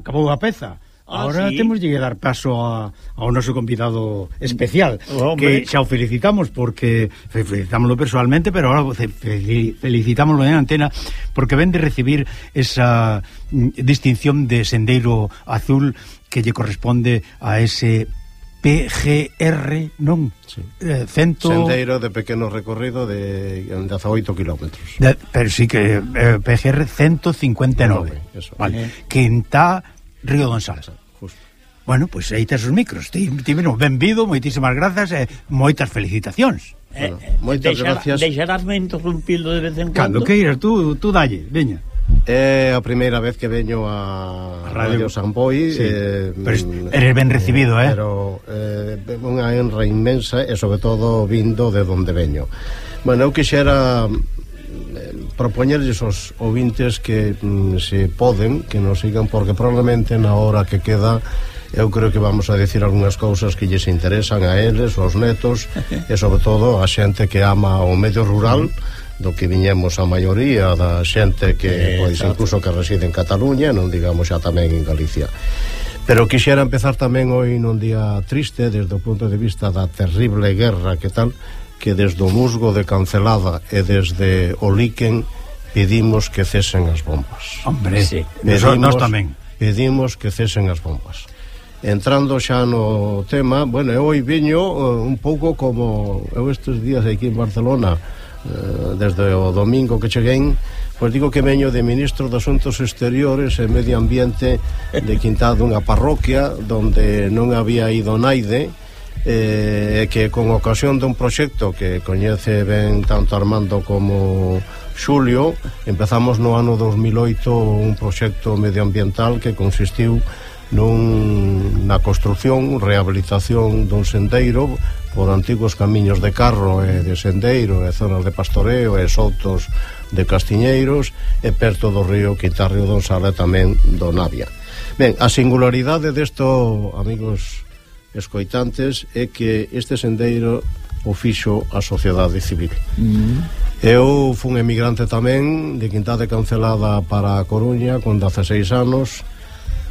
acabou a peza. Ah, ahora sí. temos que dar paso a, ao noso convidado especial oh, Hombre. que xa o felicitamos porque felicitámoslo personalmente pero ahora felicitámoslo en antena porque ven de recibir esa mm, distinción de sendeiro azul que lle corresponde a ese PGR, non? Sí. Eh, cento... Sendeiro de pequeno recorrido de 18 kilómetros. De, pero sí que eh, PGR 159. eso. Vale. Eh. Que está Río González. Justo. Bueno, pois pues aí tes os micros. Ti, ti bueno, benvido, moitísimas grazas e eh, moitas felicitacións. Bueno, eh, eh, moitas deixar, gracias. Deixarásme interrumpilo de vez en cando. Cando queiras, tú, tú dalle, veña. É a primeira vez que veño a, a Radio, Radio San Boi sí. eh, Pero eres ben recibido, eh? eh pero eh, unha honra inmensa e sobre todo vindo de donde veño Bueno, eu quixera eh, propoñerles os ouvintes que mm, se poden, que nos sigan porque probablemente na hora que queda eu creo que vamos a decir algunhas cousas que lles interesan a eles, aos netos e sobre todo a xente que ama o medio rural mm do que viñemos a maioría da xente que, eh, pois, exacto. incluso que reside en Cataluña, non digamos xa tamén en Galicia. Pero quixera empezar tamén hoy nun día triste desde o punto de vista da terrible guerra que tal que desde o musgo de Cancelada e desde o Liquen pedimos que cesen as bombas. Hombre, sí. pedimos, nós tamén. Pedimos que cesen as bombas. Entrando xa no tema, bueno, eu hoy viño uh, un pouco como eu estes días aquí en Barcelona Eh, desde o domingo que cheguei, pois digo que veño de ministro de Asuntos Exteriores e Medio Ambiente de Quintá dunha parroquia onde non había ido naide eh, e eh, que con ocasión dun proxecto que coñece ben tanto Armando como Xulio empezamos no ano 2008 un proxecto medioambiental que consistiu nun, na construción, rehabilitación dun sendeiro por antigos camiños de carro e de sendeiro e zonas de pastoreo e soutos de castiñeiros e perto do río Quintarrio do Sala e tamén do Navia. Ben, a singularidade desto, amigos escoitantes, é que este sendeiro o fixo a sociedade civil. Mm -hmm. Eu fun emigrante tamén de Quintade Cancelada para a Coruña con 16 anos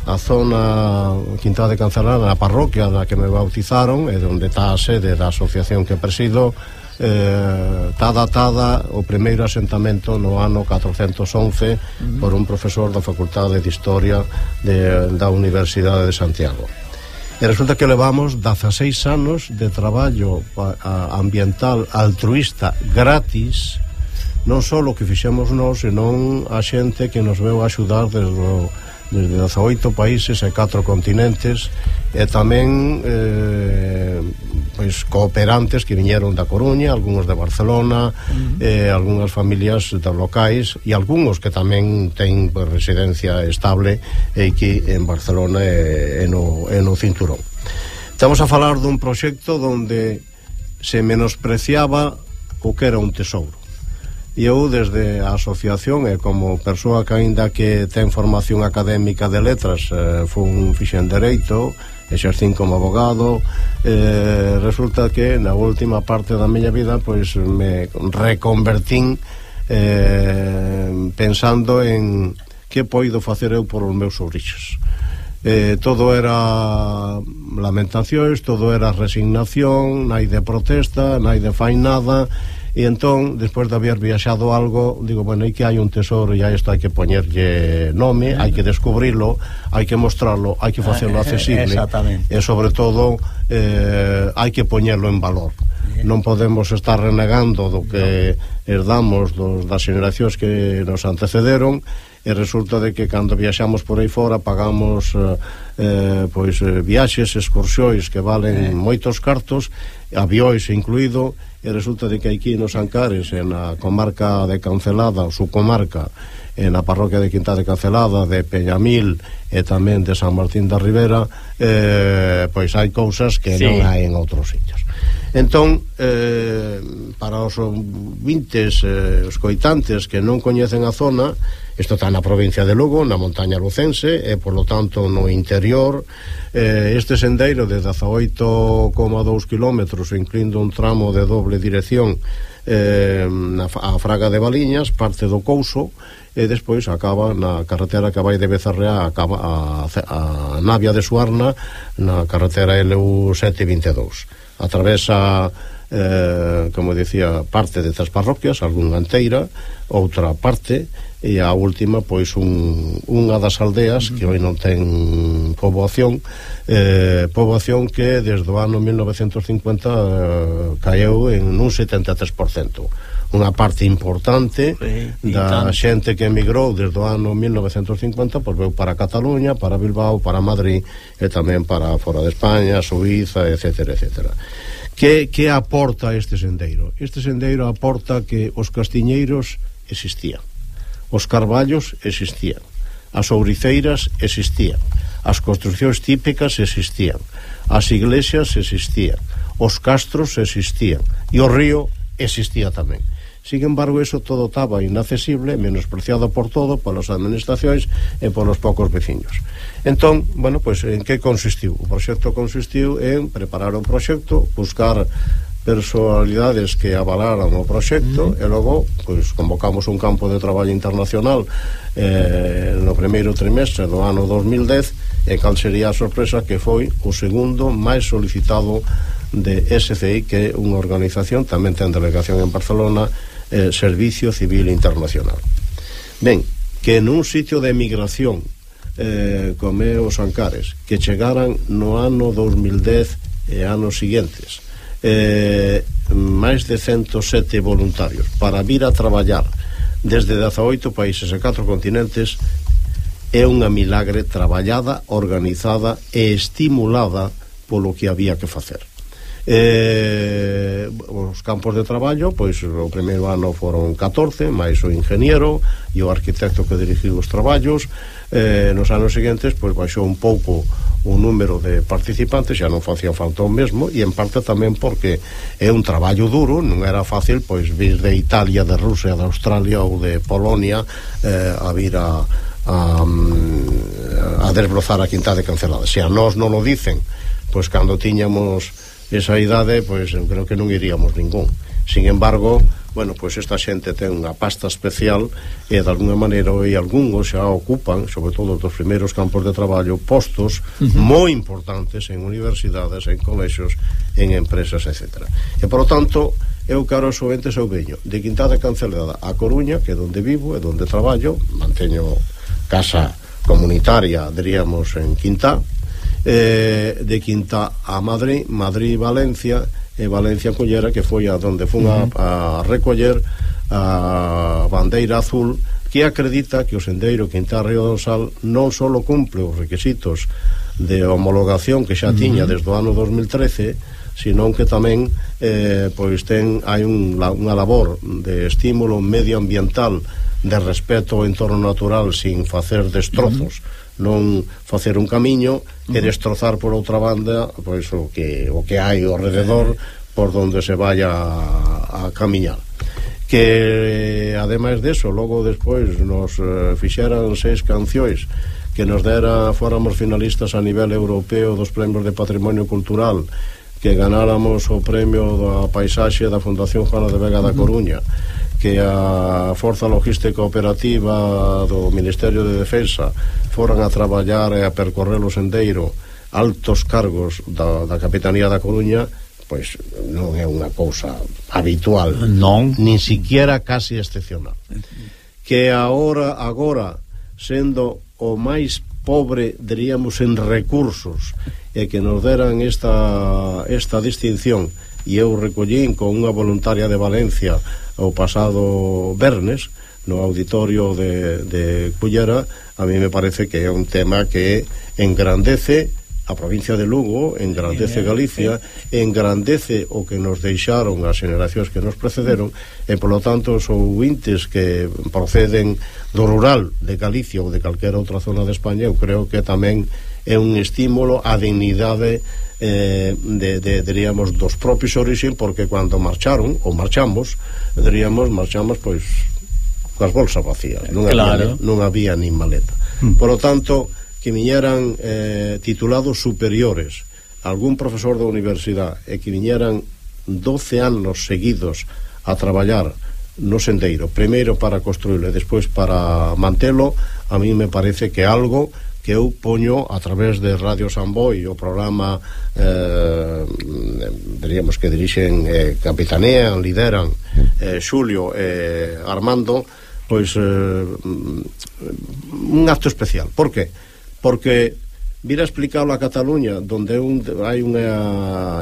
a zona Quinta de Cancelana, a parroquia da que me bautizaron, e onde está a sede da asociación que presido, eh, está datada o primeiro asentamento no ano 411 por un profesor da Facultade de Historia de, da Universidade de Santiago. E resulta que levamos 16 anos de traballo ambiental altruista gratis, non só o que fixemos nós, senón a xente que nos veu axudar desde o desde 18 países e 4 continentes e tamén eh, pois cooperantes que viñeron da Coruña, algúns de Barcelona, uh -huh. eh, algunhas familias das locais e algúns que tamén ten pues, pois, residencia estable aquí en Barcelona e, e, no, e no Cinturón. Estamos a falar dun proxecto onde se menospreciaba o que era un tesouro E eu desde a asociación e como persoa que aínda que ten formación académica de letras, eh, fun fixen dereito, exercín como abogado, eh, resulta que na última parte da miña vida pois me reconvertín eh, pensando en que poido facer eu por os meus sobrinhos. Eh, todo era lamentacións, todo era resignación, nai de protesta, nai de fai nada, E entón, despois de haber viaxado algo, digo, bueno, aí que hai un tesoro e a isto hai que poñerlle nome, hai que descubrilo, hai que mostrarlo, hai que facelo ah, eh, accesible. E sobre todo, eh, hai que poñerlo en valor. Non podemos estar renegando do que herdamos dos, das generacións que nos antecederon e resulta de que cando viaxamos por aí fora pagamos eh, eh pois eh, viaxes, excursións que valen eh. moitos cartos, avióis incluído, e resulta de que aquí nos Ancares, en a comarca de Cancelada, ou subcomarca, en a parroquia de Quinta de Cancelada, de Peñamil e tamén de San Martín da Ribera, eh, pois hai cousas que sí. non hai en outros sitios. Entón, eh, para os vintes, eh, os coitantes que non coñecen a zona, Isto está na provincia de Lugo, na montaña lucense e, polo tanto, no interior. Eh, este sendeiro de 18,2 km incluindo un tramo de doble dirección eh, na, a Fraga de Baliñas, parte do Couso, e despois acaba na carretera que vai de Bezarrea acaba a, a Navia de Suarna na carretera LU722. Atravesa eh, como dicía, parte dezas parroquias, algunha anteira, outra parte, e a última, pois, un, unha das aldeas que hoy non ten poboación, eh, poboación que desde o ano 1950 eh, caeu en un 73% unha parte importante sí, da tanto. xente que emigrou desde o ano 1950 pois veu para Cataluña, para Bilbao, para Madrid e tamén para fora de España, Suiza, etc. etc. Que, que aporta este sendeiro? Este sendeiro aporta que os castiñeiros existían, os carballos existían, as ouriceiras existían, as construccións típicas existían, as iglesias existían, os castros existían e o río existía tamén. Sin embargo, eso todo estaba inaccesible, menospreciado por todo, polas administracións e polos poucos veciños. Entón, bueno, pois pues, en que consistiu? O proxecto consistiu en preparar o proxecto, buscar personalidades que avalaran o proxecto mm. e logo pois, convocamos un campo de traballo internacional eh, no primeiro trimestre do ano 2010 e cal sería a sorpresa que foi o segundo máis solicitado de SCI que é unha organización tamén ten delegación en Barcelona eh, Servicio Civil Internacional. Ben, que nun sitio de emigración eh, como é os Ancares, que chegaran no ano 2010 e anos siguientes, eh, máis de 107 voluntarios para vir a traballar desde 18 países e 4 continentes é unha milagre traballada, organizada e estimulada polo que había que facer eh, os campos de traballo pois o primeiro ano foron 14 máis o ingeniero e o arquitecto que dirigiu os traballos. Eh, nos anos seguintes pois baixou un pouco o número de participantes xa non facía falta o mesmo e en parte tamén porque é un traballo duro non era fácil pois vir de Italia, de Rusia, de Australia ou de Polonia eh, a vir a a, mm, a desbrozar a quinta de cancelada. Se a nós non o dicen pois cando tiñamos esa idade, pois eu creo que non iríamos ningún. Sin embargo, bueno, pois esta xente ten unha pasta especial e de alguna maneira e algúns xa ocupan, sobre todo dos primeiros campos de traballo, postos uh -huh. moi importantes en universidades, en colexios, en empresas, etc. E, por lo tanto, eu caro sovente eu veño de Quintada Cancelada a Coruña, que é onde vivo, e onde traballo, manteño casa comunitaria, diríamos, en Quintá, eh, de Quinta a Madrid, Madrid-Valencia, e Valencia collera que foi a donde fun a, a recoller a bandeira azul que acredita que o sendeiro Quinta Río Dorsal non só cumple os requisitos de homologación que xa tiña desde o ano 2013 senón que tamén eh, pois ten hai un, la, unha labor de estímulo medioambiental de respeto ao entorno natural sin facer destrozos. Uh -huh non facer un camiño e destrozar por outra banda pois o que o que hai ao rededor por donde se vaya a, a camiñar. Que ademais deso logo despois nos eh, fixeran seis cancións que nos dera fóramos finalistas a nivel europeo dos premios de patrimonio cultural que ganáramos o premio da paisaxe da Fundación Juana de Vega da Coruña que a Forza Logística Operativa do Ministerio de Defensa foran a traballar e a percorrer o sendeiro altos cargos da, da Capitanía da Coruña pois non é unha cousa habitual, non, nin siquiera casi excepcional. Que agora agora sendo o máis pobre, diríamos en recursos, e que nos deran esta esta distinción e eu recollín con unha voluntaria de Valencia o pasado vernes no auditorio de, de Cullera. A mí me parece que é un tema que engrandece a provincia de Lugo, engrandece Galicia, engrandece o que nos deixaron as generacións que nos precederon, e polo tanto os ouvintes que proceden do rural de Galicia ou de calquera outra zona de España, eu creo que tamén é un estímulo á dignidade eh, de, de, diríamos dos propios orixen porque cando marcharon ou marchamos diríamos marchamos pois coas bolsas vacías non claro. había, non había nin maleta mm. por lo tanto que viñeran eh, titulados superiores algún profesor da universidade e que viñeran 12 anos seguidos a traballar no sendeiro, primeiro para construílo e despois para mantelo, a mí me parece que algo que eu poño a través de Radio Samboy o programa eh, diríamos que dirixen eh, capitanean, lideran eh, Xulio e eh, Armando pois eh, un acto especial por que? porque vir a a Cataluña donde un, hai un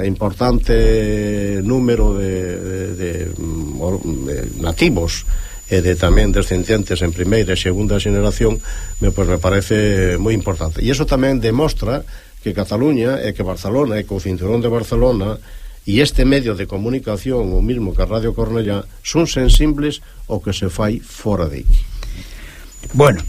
importante número de, de, de, de nativos e de tamén descendientes en primeira e segunda generación, me, pues, me parece moi importante. E iso tamén demostra que Cataluña e que Barcelona e que o cinturón de Barcelona e este medio de comunicación, o mismo que a Radio Cornellá, son sensibles ao que se fai fora de aquí. Bueno,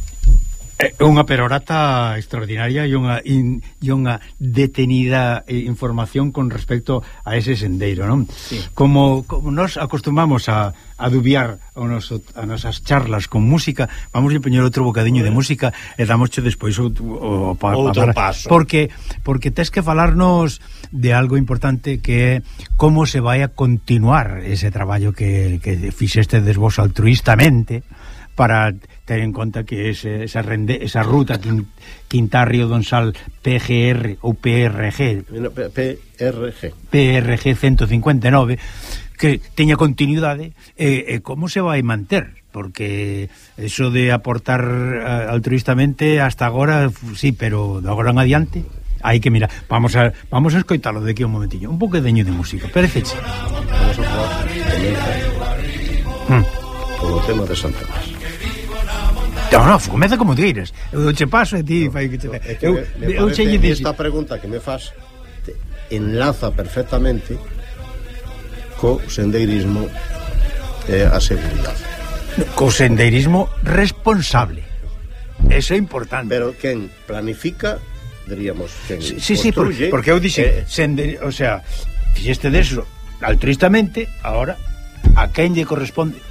É unha perorata extraordinaria e unha, in, e unha detenida eh, información con respecto a ese sendeiro, non? Sí. Como, como nos acostumamos a, a dubiar o noso, a nosas charlas con música, vamos a poñer outro bocadiño bueno. de música e damosche despois o, o, o pa, outro pa, paso. Porque, porque tes que falarnos de algo importante que é como se vai a continuar ese traballo que, que fixeste desvos altruistamente, para ter en conta que ese, esa, rende, esa ruta Quintarrio Donsal PGR ou PRG PRG PRG 159 que teña continuidade e, e como se vai manter? Porque eso de aportar altruistamente hasta agora sí, pero de agora en adiante hai que mirar. Vamos a, vamos a escoitalo de aquí un momentiño. Un poquedeño de música, pareceche vamos a jugar hmm. tema de Santa Cruz Non, non, comeza como diras. Eu che paso e ti, no, fai que che. Que eu me, eu che esta pregunta que me faz enlaza perfectamente co sendeirismo eh, a seguridade. Co sendeirismo responsable. Eso é importante. Pero quen planifica, diríamos, quen Sí, sí, sí porque eu dixe, eh, sender, o sea, fixeste deso altristamente, agora a quen lle corresponde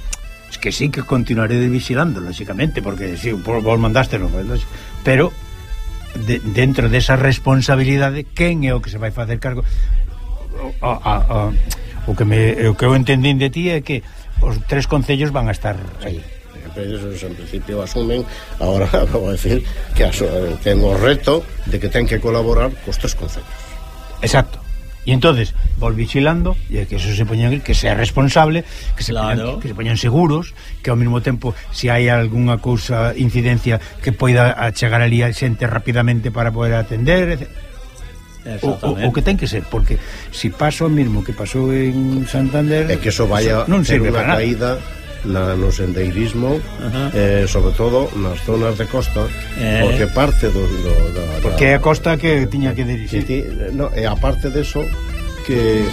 es que sí que continuaré vigilando, lógicamente, porque si sí, vos mandástelo, pues, pero de, dentro desa de responsabilidade, quen é o que se vai facer cargo? O, a, a, o que me o que eu entendín de ti é que os tres concellos van a estar aí. Pero en principio asumen ahora vou decir que aso, eh, ten o reto de que ten que colaborar cos tres concellos. Exacto. Y entonces, vol vigilando, e que eso se poñan que sea responsable, que se claro. poñan, que se poñan seguros, que ao mesmo tempo se si hai algunha cousa, incidencia que poida chegar ali a xente rapidamente para poder atender. O, o, o que ten que ser, porque se si paso o mesmo que pasou en Santander, é que eso vaya eso non serve para nada. caída na, no sendeirismo uh -huh. eh, sobre todo nas zonas de costa eh. porque parte do, do da, porque é a costa que tiña que dirigir ti, no, e parte deso que